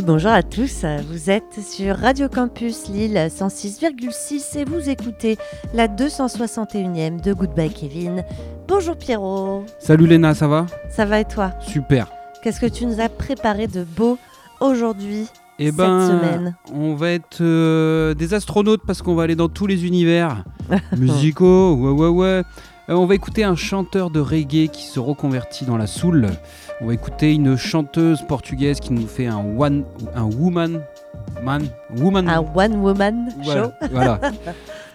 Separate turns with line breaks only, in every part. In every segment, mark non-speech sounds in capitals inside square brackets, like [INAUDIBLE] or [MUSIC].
et bonjour à tous. Vous êtes sur Radio Campus Lille 106,6 et vous écoutez la 261e de Goodbye Kevin. Bonjour Pierrot.
Salut Léna, ça va?
Ça va et toi?
Super.
Qu'est-ce que tu nous as préparé de beau aujourd'hui
eh ben, on va être euh, des astronautes parce qu'on va aller dans tous les univers [LAUGHS] musicaux. Ouais, ouais, ouais. Euh, on va écouter un chanteur de reggae qui se reconvertit dans la soul. On va écouter une chanteuse portugaise qui nous fait un one, un woman, man, woman.
Un one woman
show. Voilà.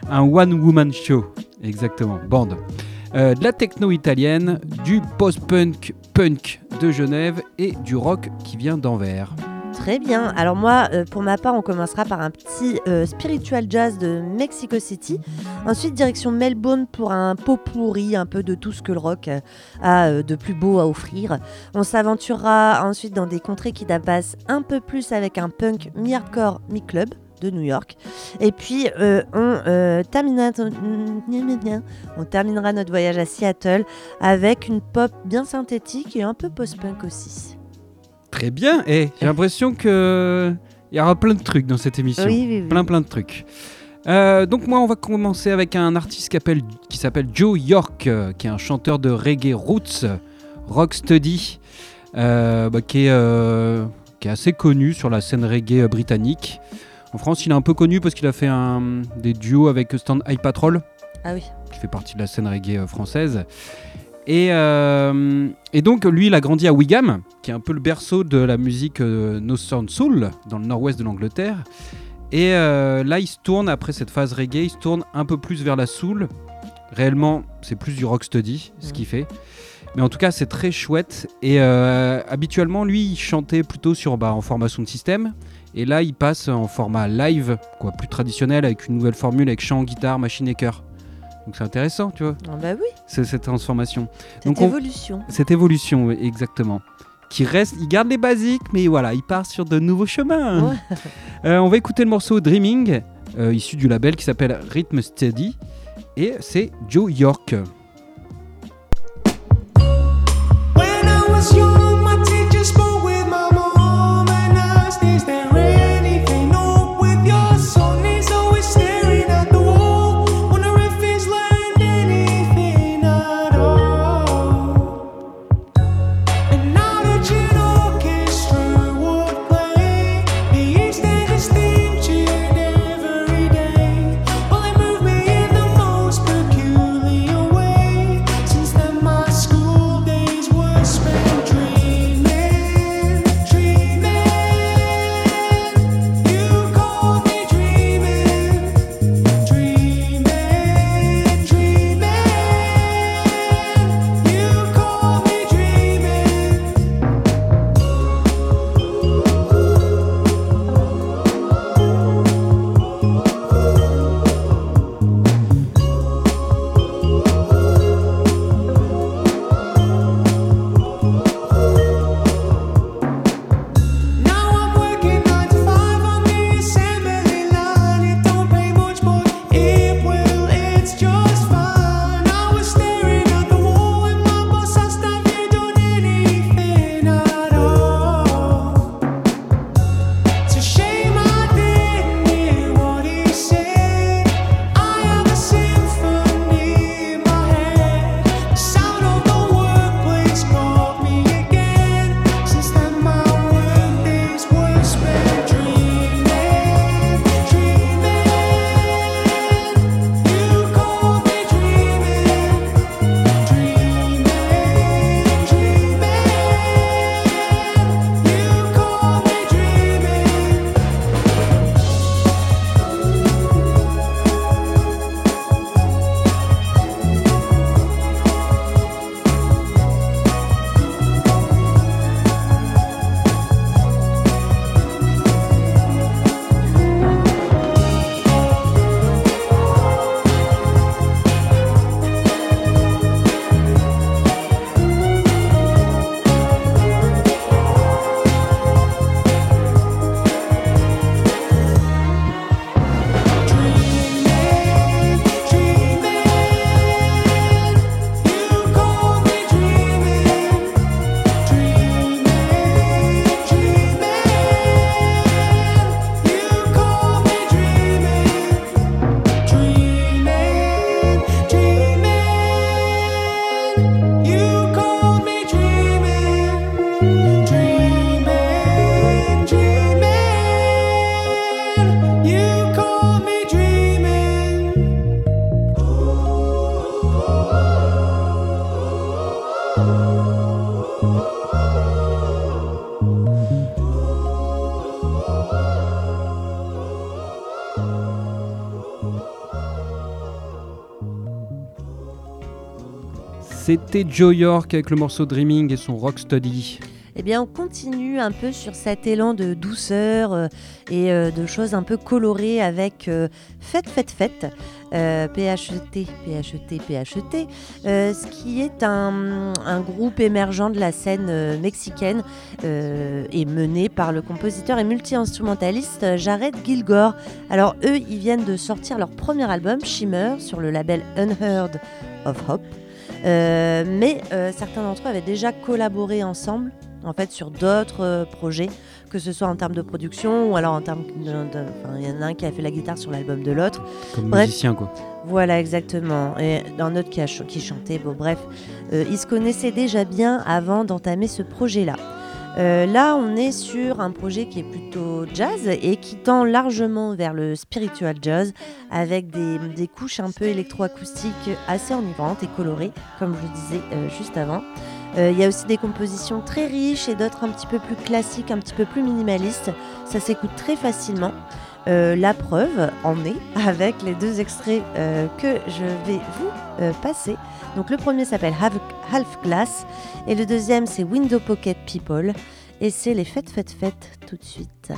un one woman show, exactement. Bande. Euh, de la techno italienne, du post-punk punk de Genève et du rock qui vient d'Anvers.
Très bien. Alors moi, euh, pour ma part, on commencera par un petit euh, spiritual jazz de Mexico City. Ensuite, direction Melbourne pour un pot pourri, un peu de tout ce que le rock a euh, de plus beau à offrir. On s'aventurera ensuite dans des contrées qui d'abassent un peu plus avec un punk mi-hardcore, mi-club de New York. Et puis, on terminera notre voyage à Seattle avec une pop bien synthétique et un peu post-punk aussi.
Très bien. Et j'ai l'impression que il y aura plein de trucs dans cette émission. Plein, plein de trucs. Euh, donc moi, on va commencer avec un artiste qui s'appelle Joe York, euh, qui est un chanteur de reggae roots, rocksteady, euh, bah, qui, est, qui est assez connu sur la scène reggae britannique. En France, il est un peu connu parce qu'il a fait un, des duos avec Stand High Patrol,
ah oui.
qui fait partie de la scène reggae française. Euh, et, donc, lui, il a grandi à Wigham, qui est un peu le berceau de la musique euh, Northern Soul, dans le nord-ouest de l'Angleterre. Et euh, là, il se tourne, après cette phase reggae, il se tourne un peu plus vers la soul. Réellement, c'est plus du rocksteady, ce qu'il fait. Mais en tout cas, c'est très chouette. Et habituellement, lui, il chantait plutôt sur, bah, en format sound system. Et là, il passe en format live, quoi, plus traditionnel, avec une nouvelle formule avec chant, guitare, machine et chœur. Donc c'est intéressant, tu vois.
Ah bah oui.
Cette transformation.
Cette évolution.
Cette évolution, exactement. Qui reste, il garde les basiques, mais voilà, il part sur de nouveaux chemins. [LAUGHS] Euh, on va écouter le morceau Dreaming, euh, issu du label qui s'appelle Rhythm Steady, et c'est Joe York. Joe York avec le morceau Dreaming et son Rock Study.
Eh bien, on continue un peu sur cet élan de douceur euh, et euh, de choses un peu colorées avec euh, Fête, Fête, Fête, PHT, PHT, PHT, ce qui est un, un, groupe émergent de la scène mexicaine et mené par le compositeur et multi-instrumentaliste Jared Gilgore. Alors, eux, ils viennent de sortir leur premier album, Shimmer, sur le label Unheard of Hope. Mais certains d'entre eux avaient déjà collaboré ensemble en fait sur d'autres euh, projets, que ce soit en termes de production ou alors en termes il y en a un qui a fait la guitare sur l'album de l'autre.
Comme musicien quoi.
Voilà exactement. Et un autre qui, a qui chantait. Bon bref, euh, ils se connaissaient déjà bien avant d'entamer ce projet-là. Euh, là, on est sur un projet qui est plutôt jazz et qui tend largement vers le spiritual jazz avec des, couches un peu électroacoustiques assez enivrantes et colorées, comme je le disais juste avant. Euh, il y a aussi des compositions très riches et d'autres un petit peu plus classiques, un petit peu plus minimalistes. Ça s'écoute très facilement. Euh, la preuve en est avec les deux extraits euh, que je vais vous passer. Donc le premier s'appelle Half Glass et le deuxième c'est Window Pocket People et c'est les fêtes fêtes fêtes tout de suite.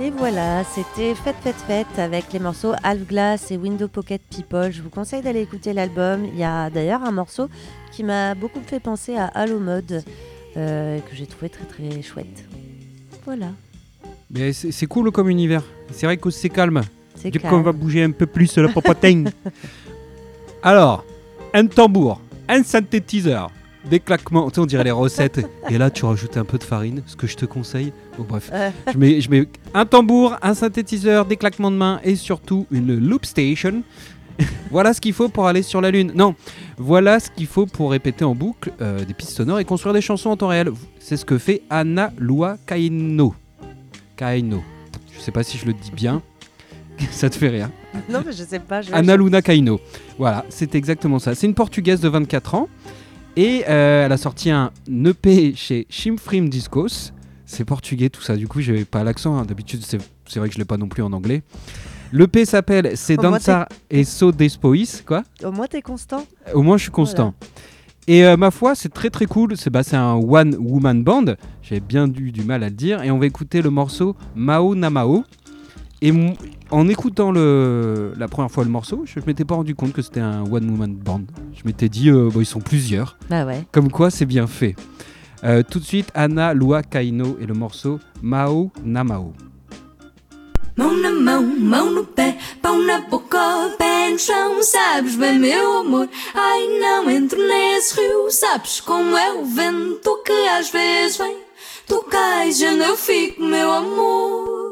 Et voilà, c'était Fête Fête Fête avec les morceaux Half Glass et Window Pocket People. Je vous conseille d'aller écouter l'album. Il y a d'ailleurs un morceau qui m'a beaucoup fait penser à Halo Mode, euh, que j'ai trouvé très très chouette. Voilà,
Mais c'est cool comme univers. C'est vrai que c'est calme.
c'est
Du coup,
calme.
on va bouger un peu plus la popotin. [LAUGHS] Alors, un tambour, un synthétiseur, des claquements. Tu sais, on dirait les recettes. Et là, tu rajoutes un peu de farine, ce que je te conseille. Bon, bref.
Euh,
Je mets, je mets un tambour, un synthétiseur, des claquements de main et surtout une loop station. [LAUGHS] voilà ce qu'il faut pour aller sur la Lune. Non, voilà ce qu'il faut pour répéter en boucle euh, des pistes sonores et construire des chansons en temps réel. C'est ce que fait Anna Lua Kaino. Kaino. Je sais pas si je le dis bien. [LAUGHS] Ça te fait rire.
non, mais je sais pas. Je...
Ana Luna Kaino. Voilà, c'est exactement ça. C'est une Portugaise de 24 ans et euh, elle a sorti un EP chez Chimfrim Discos. C'est portugais tout ça. Du coup, j'ai pas l'accent. hein. D'habitude, c'est c'est vrai que je l'ai pas non plus en anglais. L'EP s'appelle C'est Danza et So Despois. Quoi
Au moins, t'es constant.
Au moins, je suis constant. Et euh, ma foi, c'est très très cool. C'est bah, c'est un one woman band. J'avais bien du, du mal à le dire. Et on va écouter le morceau Mao Namao. Et en écoutant le, la première fois le morceau, je ne m'étais pas rendu compte que c'était un one woman band. Je m'étais dit, euh, bon, ils sont plusieurs.
Bah ouais.
Comme quoi, c'est bien fait. Euh, tout de suite, Anna Lua Kaino et le morceau Mao Namao.
Mão na mão, mão no pé, pão na boca, pé no chão, sabes bem, meu amor. Ai, não entro nesse rio, sabes como é o vento que às vezes vem. Tu cais e eu fico, meu amor.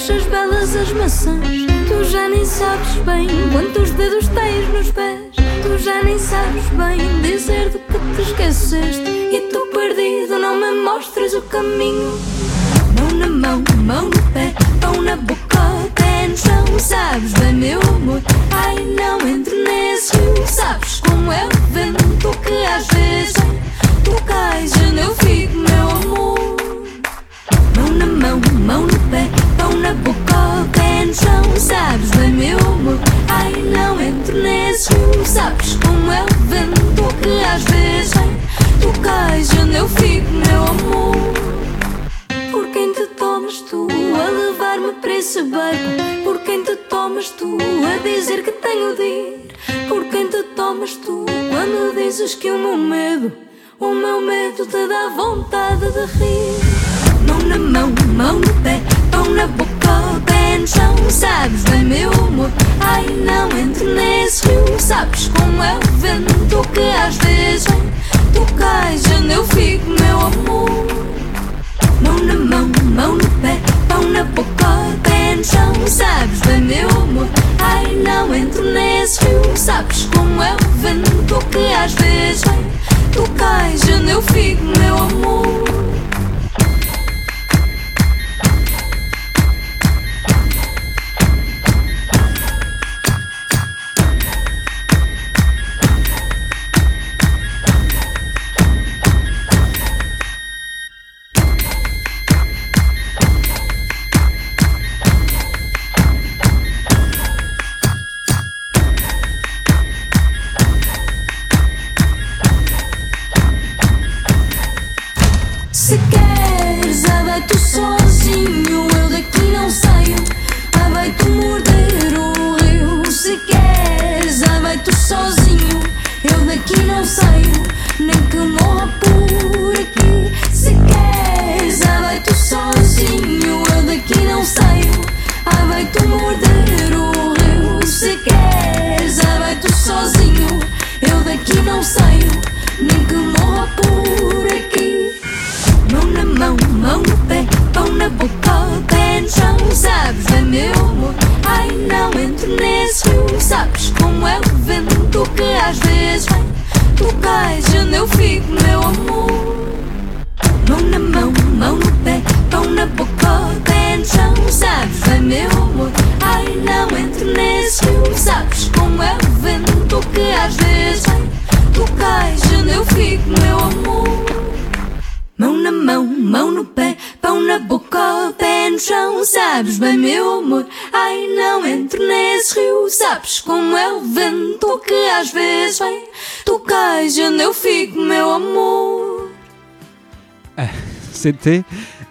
Achas belas as maçãs. Tu já nem sabes bem quantos dedos tens nos pés. Tu já nem sabes bem dizer do que te esqueceste. E tu perdido não me mostres o caminho. Mão na mão, mão no pé, pão na boca, pé no chão. Sabes bem, meu amor. Ai, não entro nesse rio. Sabes como é o vento que às vezes. Tu cais e eu fico, meu amor. Mão na mão, mão no pé, pão na boca, chão. Sabes bem, meu amor. Ai, não entro nesse rio. Sabes como é o vento que às vezes vem. Tu cais onde eu fico, meu amor. Por quem te tomas tu a levar-me para esse barco? Por quem te tomas tu a dizer que tenho de ir? Por quem te tomas tu quando dizes que o meu medo, o meu medo te dá vontade de rir? Mão na mão, mão no pé, pão na boca, chão. Sabes bem, meu amor. Ai, não entro nesse rio. Sabes como é o vento que às vezes vem. Tu cais onde eu fico, meu amor. Mão na mão, mão no pé, pão na boca, pé no chão. Sabes bem, meu amor. Ai, não entro nesse rio. Sabes como é o vento que às vezes vem. Tu cais onde eu fico, meu amor.
C'était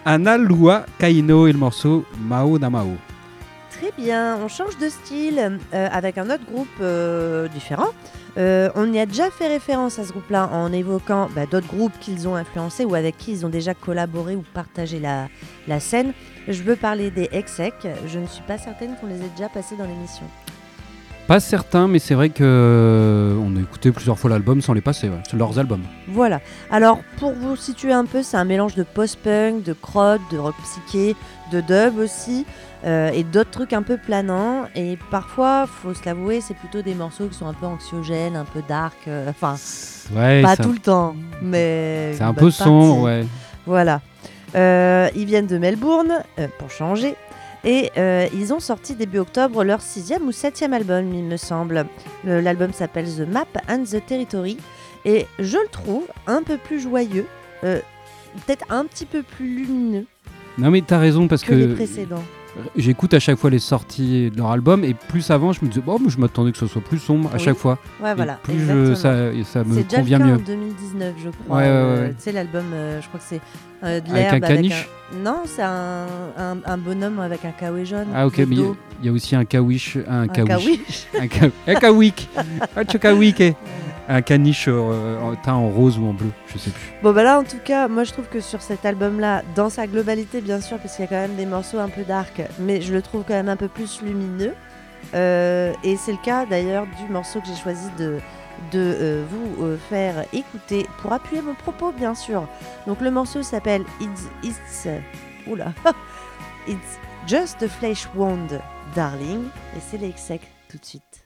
Ana Lua Kaino et le morceau Mao na Mao.
Très bien, on change de style euh, avec un autre groupe euh, différent. Euh, on y a déjà fait référence à ce groupe-là en évoquant bah, d'autres groupes qu'ils ont influencés ou avec qui ils ont déjà collaboré ou partagé la, la scène. Je veux parler des Exec. Je ne suis pas certaine qu'on les ait déjà passés dans l'émission.
Pas certain, mais c'est vrai que euh, on a écouté plusieurs fois l'album sans les passer. ouais. C'est leurs albums.
Voilà. Alors, pour vous situer un peu, c'est un mélange de post-punk, de crowd, de rock psyché, de dub aussi, euh, et d'autres trucs un peu planants. Et parfois, faut se l'avouer, c'est plutôt des morceaux qui sont un peu anxiogènes, un peu dark. euh, Enfin,
Ouais,
pas tout le temps, mais.
c'est un peu sombre, ouais.
Voilà. Euh, ils viennent de Melbourne, pour changer. Et euh, ils ont sorti début octobre leur sixième ou septième album, il me semble. Le- L'album s'appelle The Map and the Territory. Et je le trouve un peu plus joyeux, euh, peut-être un petit peu plus lumineux
Non mais t'as raison parce
que, les précédents.
J'écoute à chaque fois les sorties de leur album et plus avant je me disais bon mais je m'attendais que ce soit plus sombre à
Oui.
chaque fois.
Ouais,
Et
voilà.
plus je- ça, ça me
déjà
convient
cas
mieux.
en 2019, je crois.
Ouais, ouais,
Euh. Tu sais, l'album, euh, je crois que c'est euh, de
Avec un caniche
un- Non, c'est un, un, un bonhomme avec un kawaii jaune.
Ah ok mais il y a- y, aussi un kawish, un,
Un
kawish,
kawish.
un, ka- un kawik, [LAUGHS] un caniche euh, en- teint en rose ou en bleu, je sais plus.
Bon bah là en tout cas moi je trouve que sur cet album là dans sa globalité bien sûr parce qu'il y a quand même des morceaux un peu dark mais je le trouve quand même un peu plus lumineux. Euh, et c'est le cas d'ailleurs du morceau que j'ai choisi de, euh, vous faire écouter pour appuyer mon propos bien sûr. Donc le morceau s'appelle It's, It's oula [LAUGHS] It's Just a Flesh Wound Darling. Et c'est les Exec tout de suite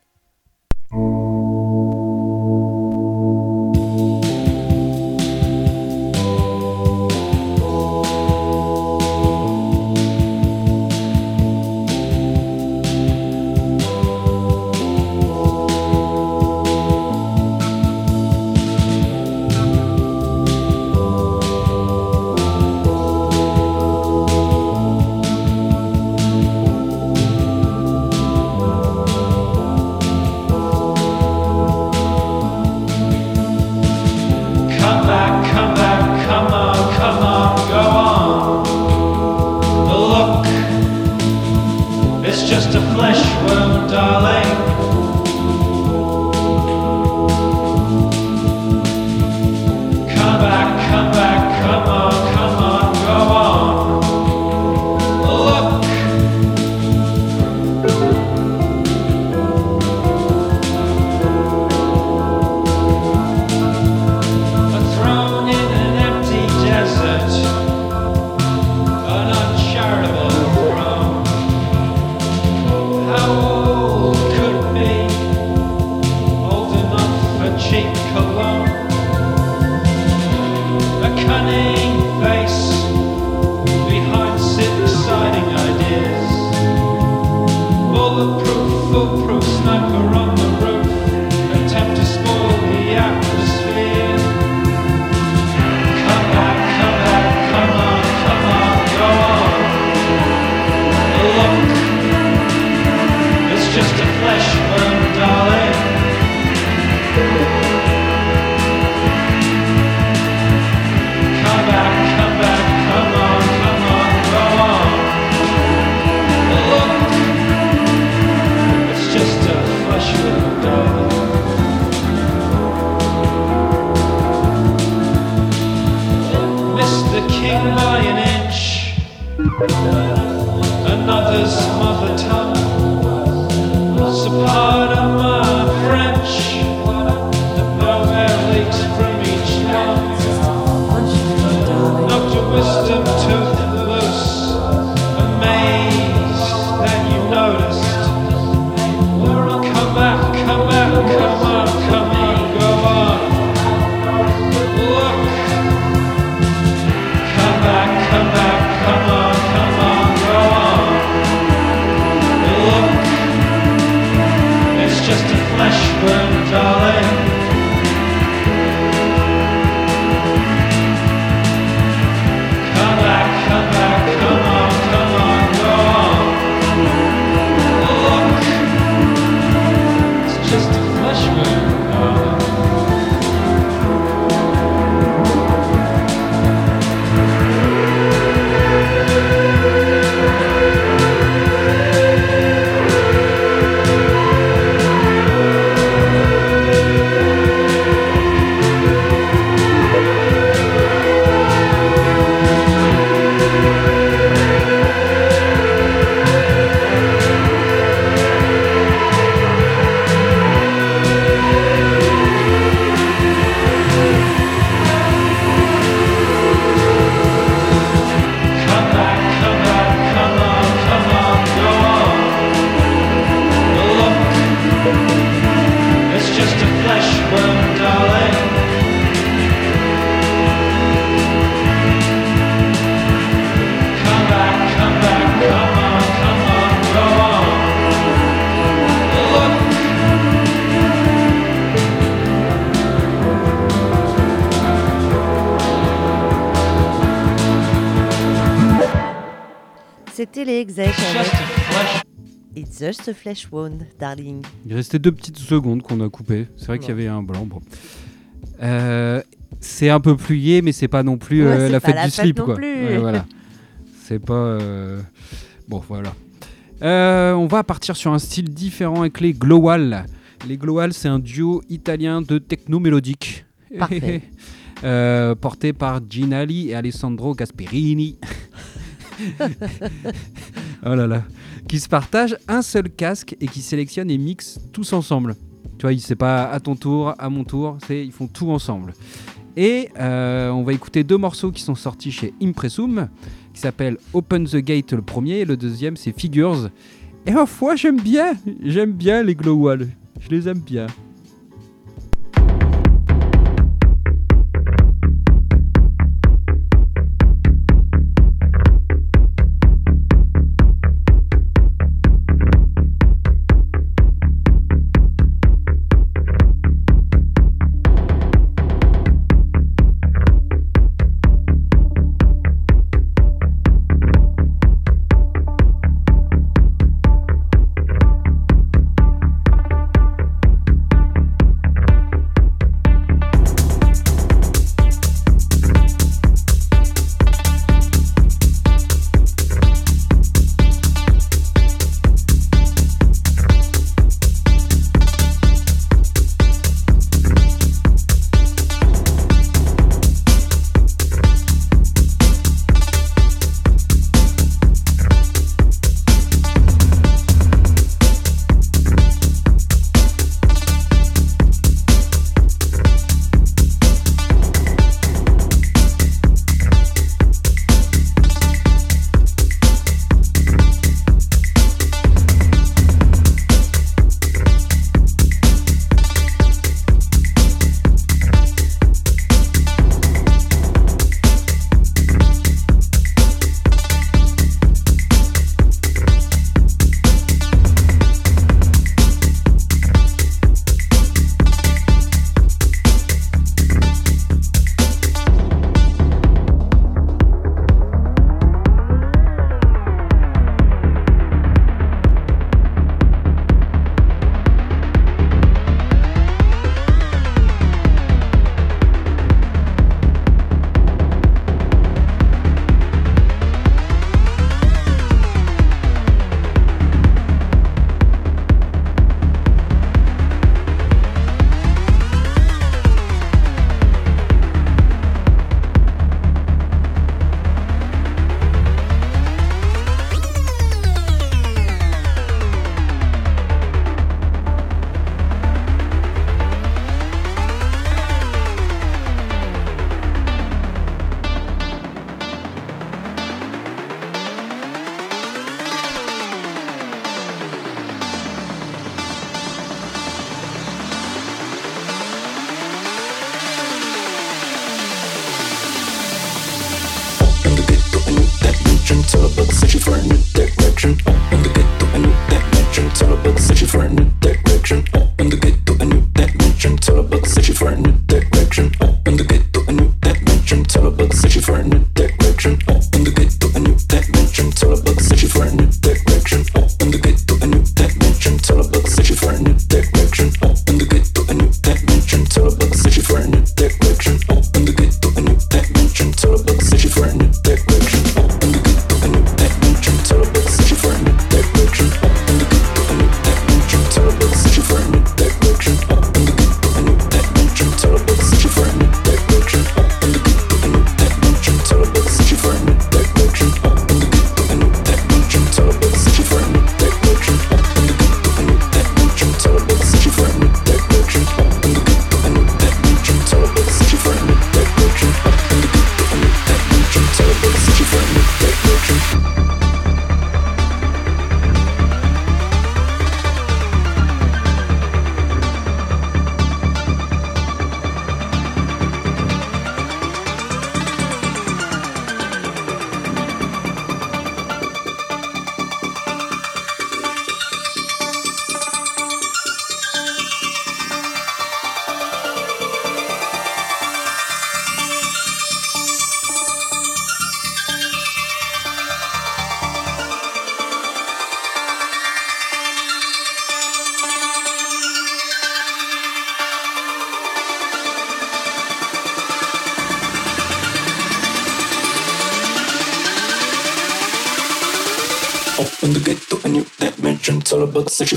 C'était les execs
It's
avec
just a flesh
It's just a flesh wound, darling.
Il restait deux petites secondes qu'on a coupées. C'est vrai qu'il y avait un blanc. Bon. Euh, c'est un peu gai, mais c'est pas non plus
Ouais,
euh, la
pas
fête
la
du
fête
slip.
non
quoi.
plus.
Ouais, voilà. [LAUGHS] C'est pas. euh, Bon, voilà. Euh, on va partir sur un style différent avec les Glowal. Les Glowal, c'est un duo italien de techno mélodique.
Parfait. [LAUGHS]
Euh, porté par Ginali et Alessandro Gasperini. [LAUGHS] [LAUGHS] oh là là. Qui se partagent un seul casque et qui sélectionnent et mixent tous ensemble. Tu vois, c'est pas à ton tour, à mon tour, c'est ils font tout ensemble. Et euh, on va écouter deux morceaux qui sont sortis chez Impressum, qui s'appellent Open the Gate le premier et le deuxième c'est Figures. Et à fois j'aime bien, j'aime bien les Glowwall, je les aime bien.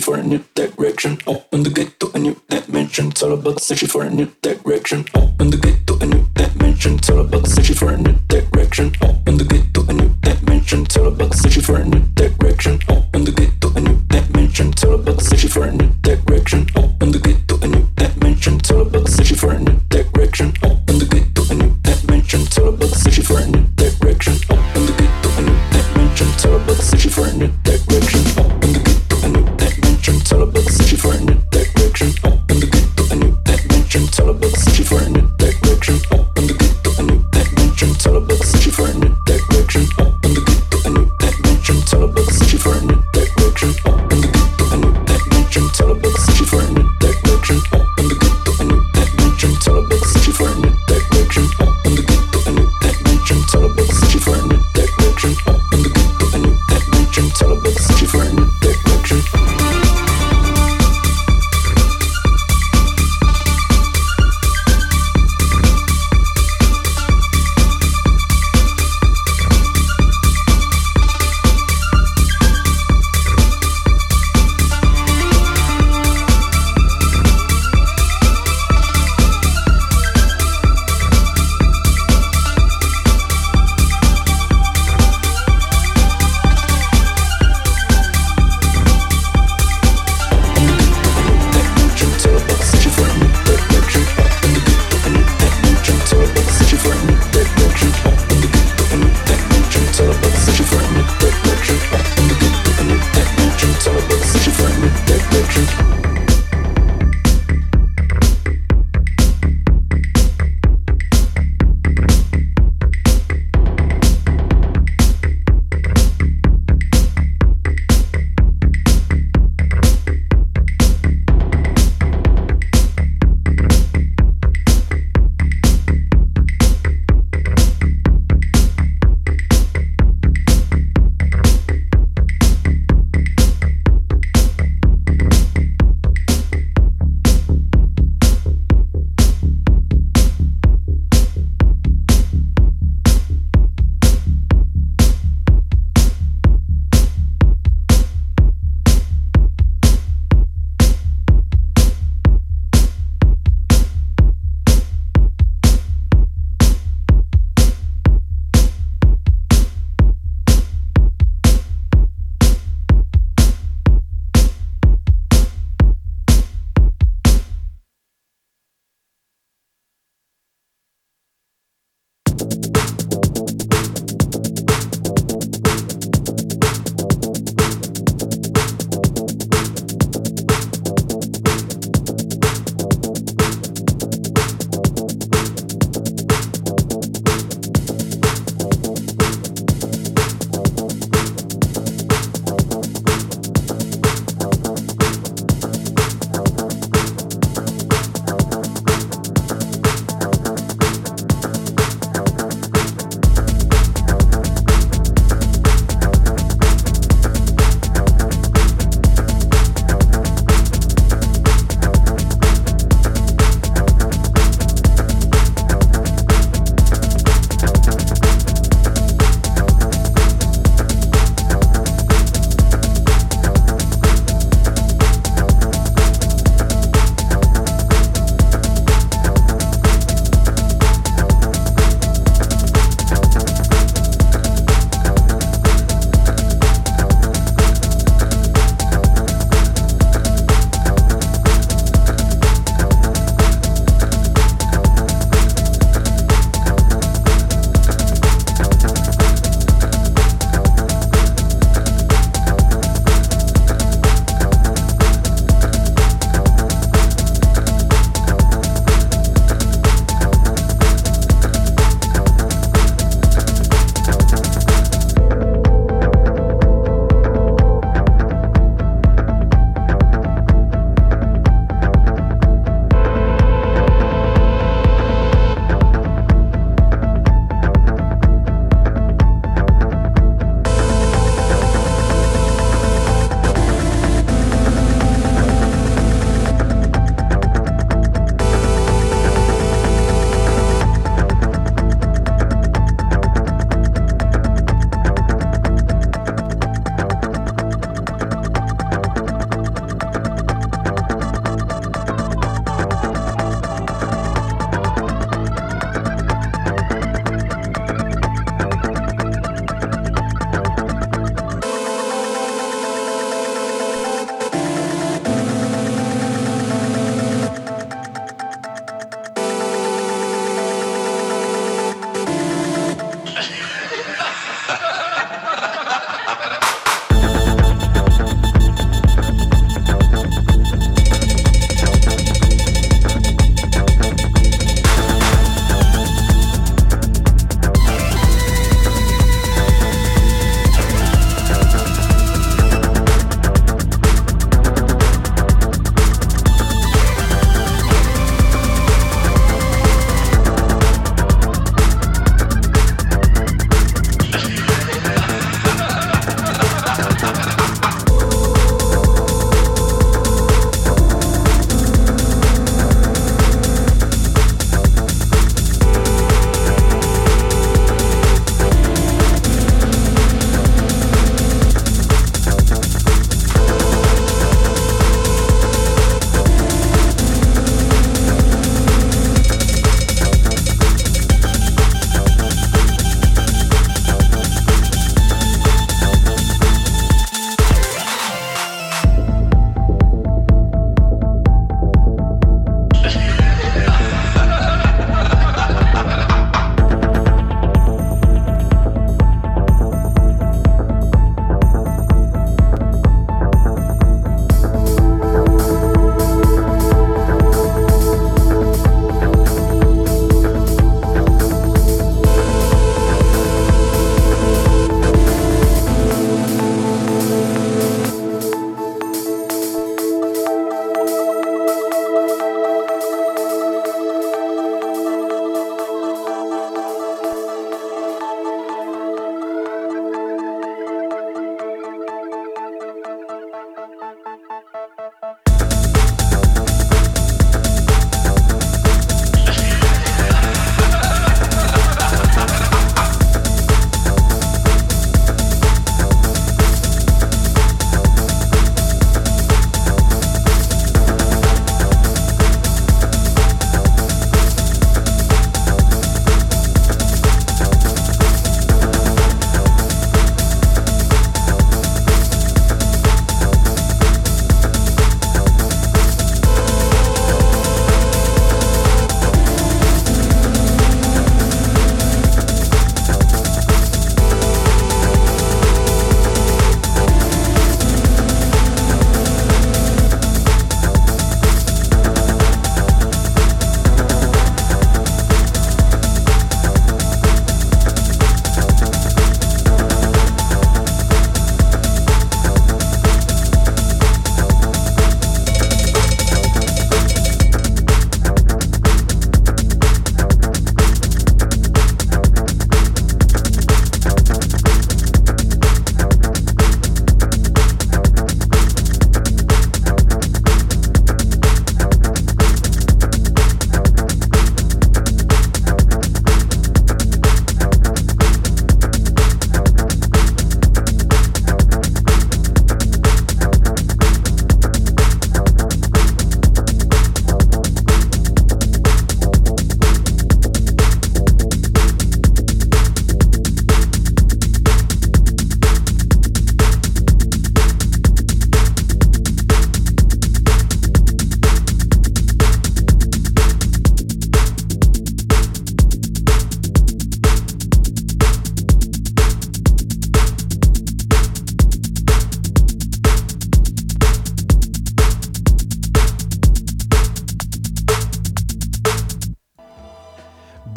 for a new direction. Open the gate to a new dimension. It's all about searching for a new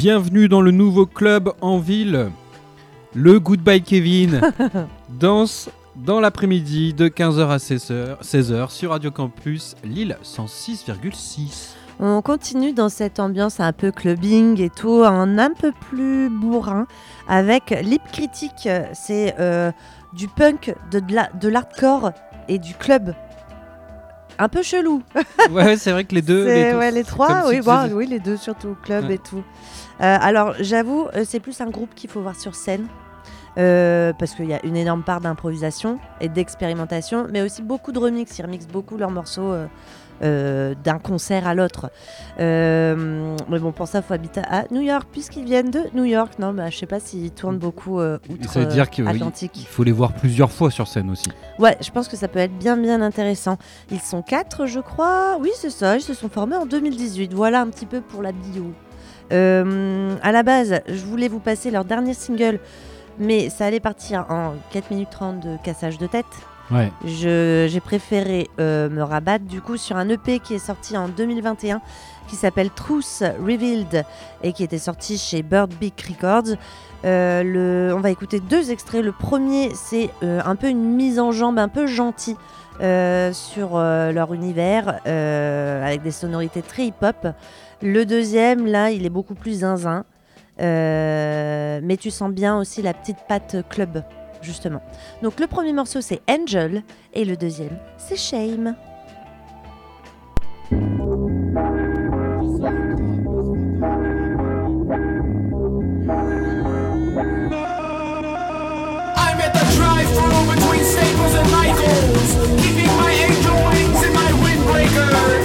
Bienvenue dans le nouveau club en ville, le Goodbye Kevin. [LAUGHS] Danse dans l'après-midi de 15h à 16h, 16h sur Radio Campus Lille 106,6.
On continue dans cette ambiance un peu clubbing et tout, un un peu plus bourrin, avec Lip Critique. C'est euh, du punk, de, l'hardcore et du club. Un peu chelou. [LAUGHS]
Ouais, c'est vrai que les deux.
Ouais, les trois,
si
oui, les deux surtout, club
Ouais.
et tout. Euh, alors, j'avoue, euh, c'est plus un groupe qu'il faut voir sur scène. euh, parce qu'il y a une énorme part d'improvisation et d'expérimentation, mais aussi beaucoup de remix. Ils remixent beaucoup leurs morceaux euh, euh, d'un concert à l'autre. Euh, mais bon, pour ça, il faut habiter à New York, puisqu'ils viennent de New York. Non, bah, je sais pas s'ils tournent beaucoup euh, outre
Ça veut dire qu'il
euh,
il
Atlantique.
faut les voir plusieurs fois sur scène aussi.
Ouais, je pense que ça peut être bien bien intéressant. Ils sont quatre, je crois. Oui, c'est ça. Ils se sont formés en 2018. Voilà un petit peu pour la bio. À la base, je voulais vous passer leur dernier single, mais ça allait partir en 4 minutes 30 de cassage de tête.
Ouais.
J'ai préféré euh, me rabattre du coup sur un EP qui est sorti en 2021 qui s'appelle Truth Revealed et qui était sorti chez Bird Records. Euh, on va écouter deux extraits. Le premier, c'est euh, un peu une mise en jambe un peu gentille sur leur univers avec des sonorités très hip-hop. Le deuxième, là, il est beaucoup plus zinzin. Mais tu sens bien aussi la petite patte club, justement. Donc le premier morceau, c'est Angel. Et le deuxième, c'est Shame.
Staples and Michaels, keeping my angel wings in my windbreaker.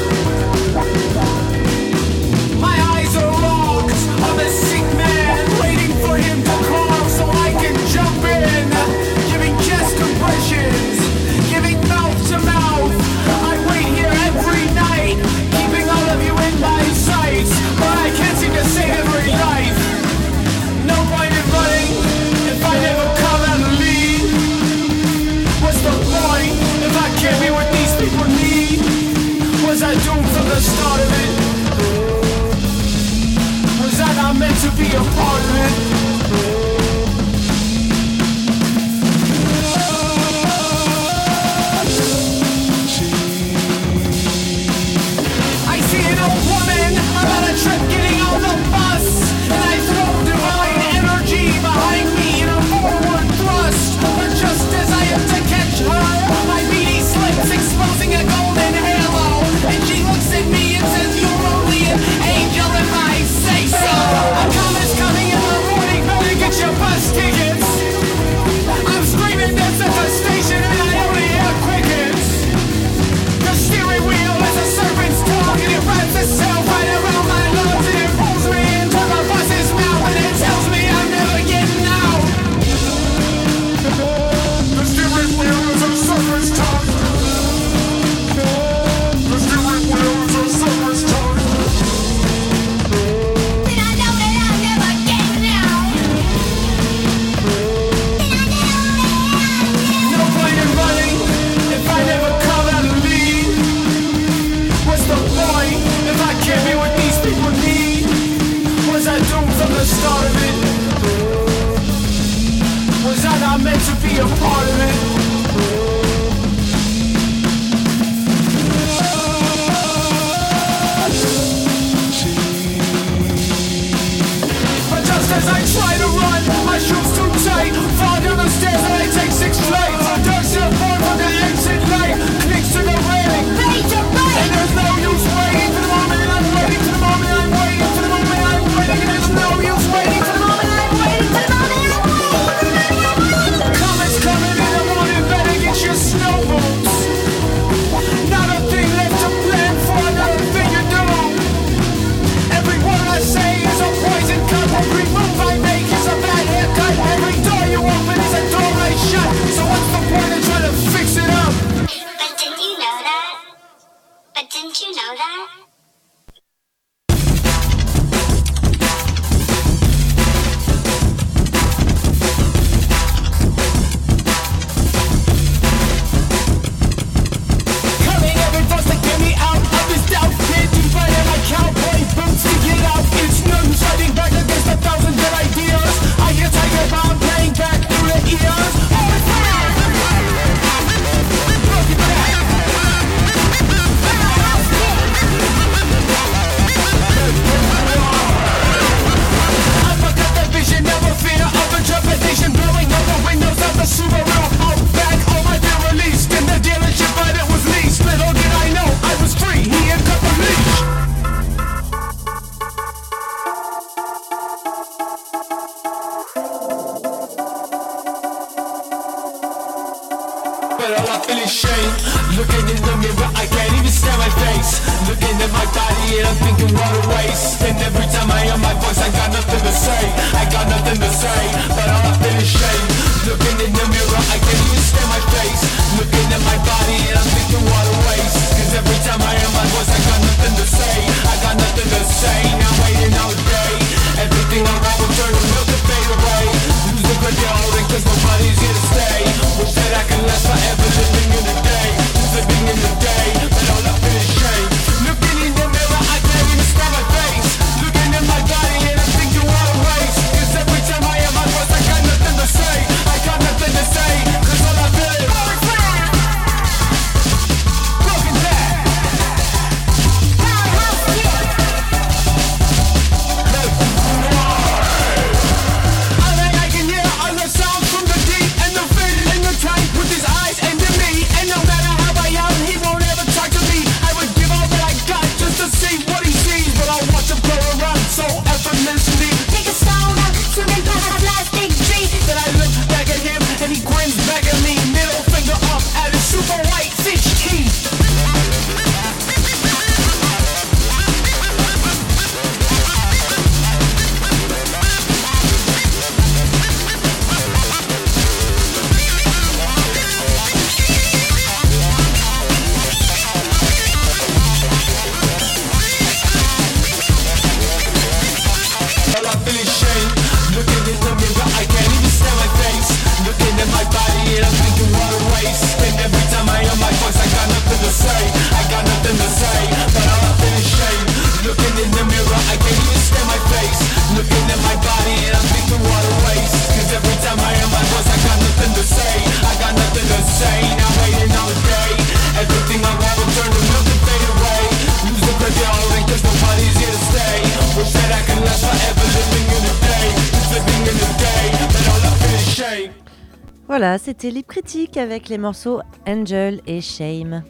C'était Libre Critique avec les morceaux Angel et Shame.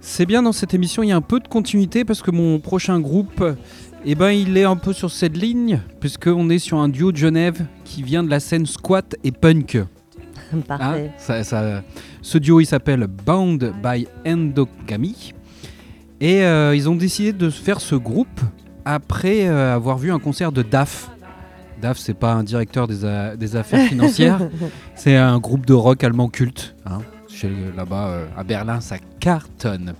C'est bien dans cette émission, il y a un peu de continuité parce que mon prochain groupe, eh ben, il est un peu sur cette ligne, puisqu'on est sur un duo de Genève qui vient de la scène squat et punk. [LAUGHS]
Parfait.
Hein, ça, ce duo, il s'appelle Bound by Endogamy. Et euh, ils ont décidé de faire ce groupe après euh, avoir vu un concert de DAF DAF, c'est pas un directeur des, affaires financières, [LAUGHS] c'est un groupe de rock allemand culte. Hein, là-bas, euh, à Berlin, ça cartonne,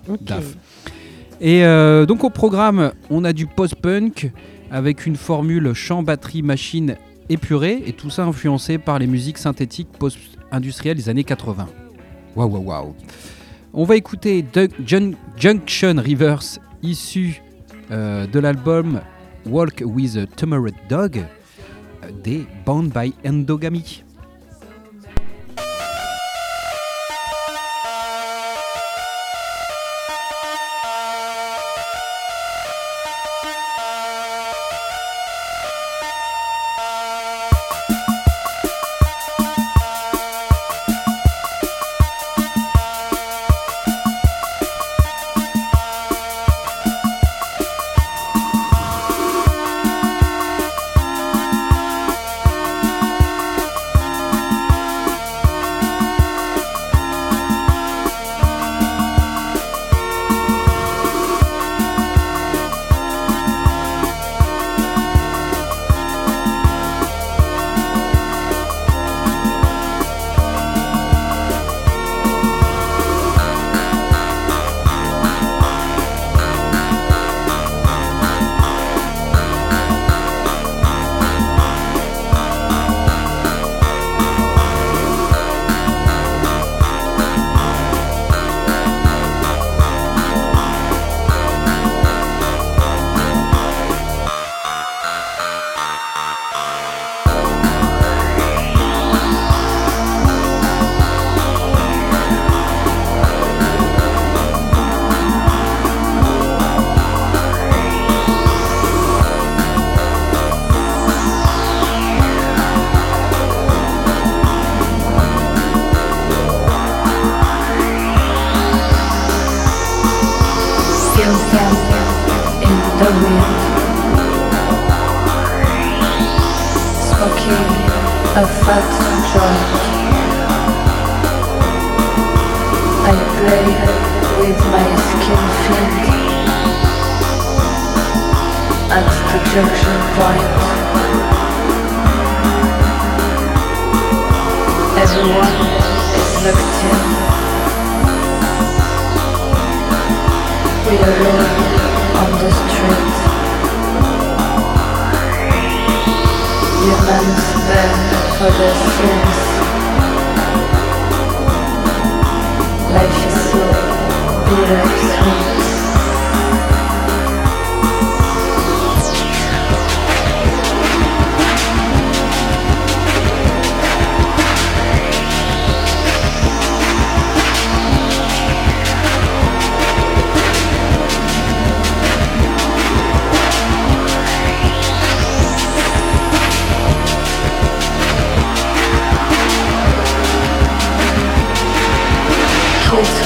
Et euh, donc au programme, on a du post-punk avec une formule chant, batterie, machine épurée, et tout ça influencé par les musiques synthétiques post-industrielles des années 80. Waouh, waouh, waouh. On va écouter Junction Reverse, issu euh, de l'album Walk with a Tomorrow Dog, des bandes by
endogamie.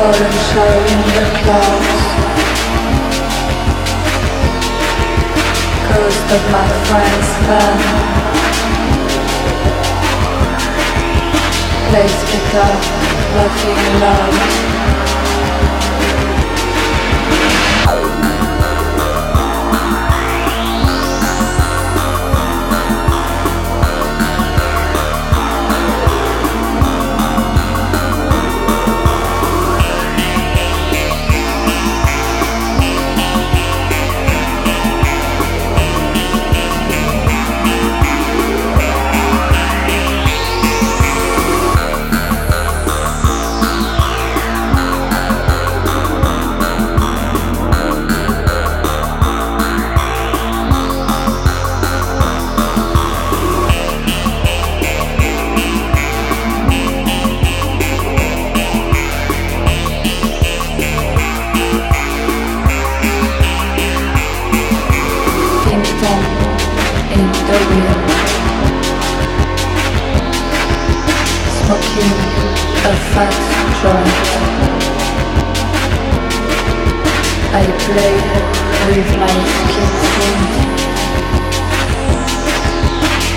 Swollen show in the clouds Ghost of my friend's van Plays guitar, laughing loud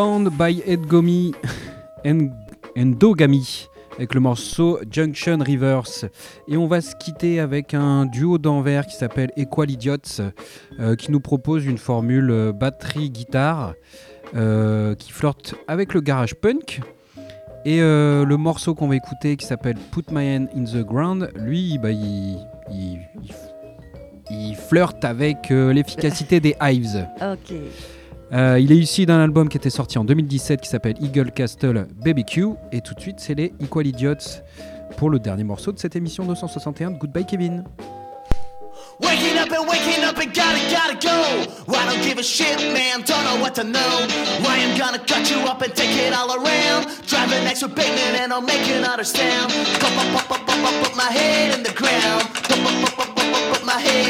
Band by Edgomi and Endogami avec le morceau Junction Rivers. Et on va se quitter avec un duo d'Anvers qui s'appelle Equal Idiots euh, qui nous propose une formule euh, batterie-guitare euh, qui flirte avec le garage punk. Et le morceau qu'on va écouter qui s'appelle Put My Hand in the Ground, lui, bah, il, il- flirte avec l'efficacité des Hives. [LAUGHS] Euh, il est issu d'un album qui était sorti en 2017 qui s'appelle Eagle Castle BBQ. Et tout de suite, c'est les Equal Idiots pour le dernier morceau de cette émission 261 de Goodbye Kevin.
Waking up and waking up and gotta, gotta go. I don't give a shit, man, don't know what to know. I am gonna cut you up and take it all around. Drive an extra pavement and I'll make another sound. Put, my head in the ground. Put, put, put, put, put, put my head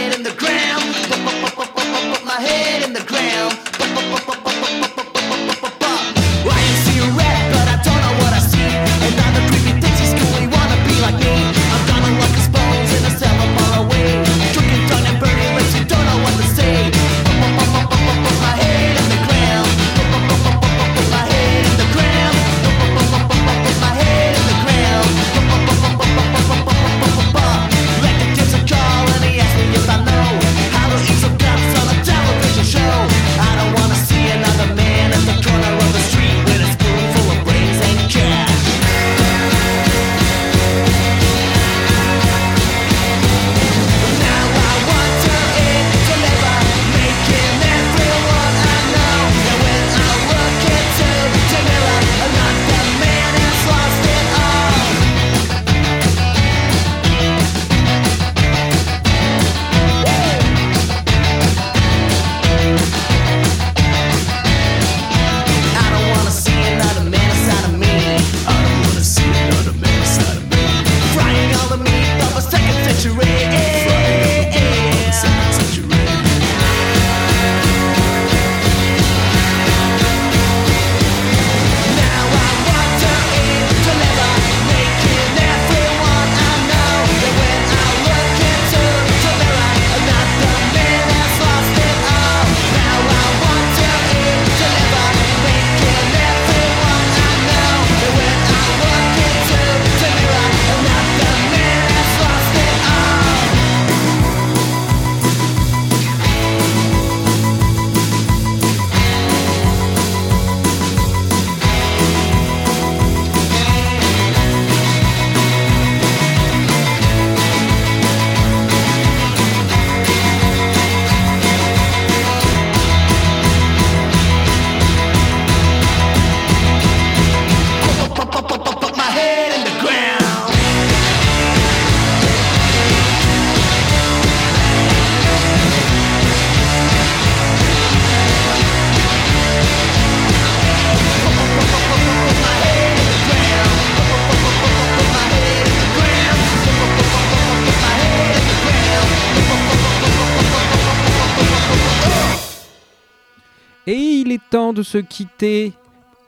de se quitter.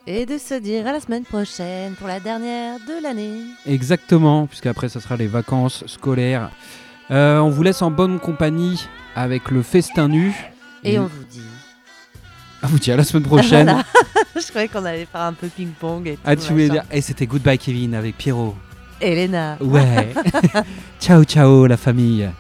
Et de se dire à la semaine prochaine pour la dernière de l'année.
Exactement, puisqu'après, ça sera les vacances scolaires. Euh, on vous laisse en bonne compagnie avec le festin nu.
Et on vous dit.
Ah, vous dit à la semaine prochaine. [LAUGHS]
Voilà. Je croyais qu'on allait faire un peu ping-pong et tout.
Ah, tu voulais dire. Et c'était Goodbye Kevin avec Pierrot.
Elena.
Ouais. [LAUGHS] [LAUGHS] ciao, ciao, la famille.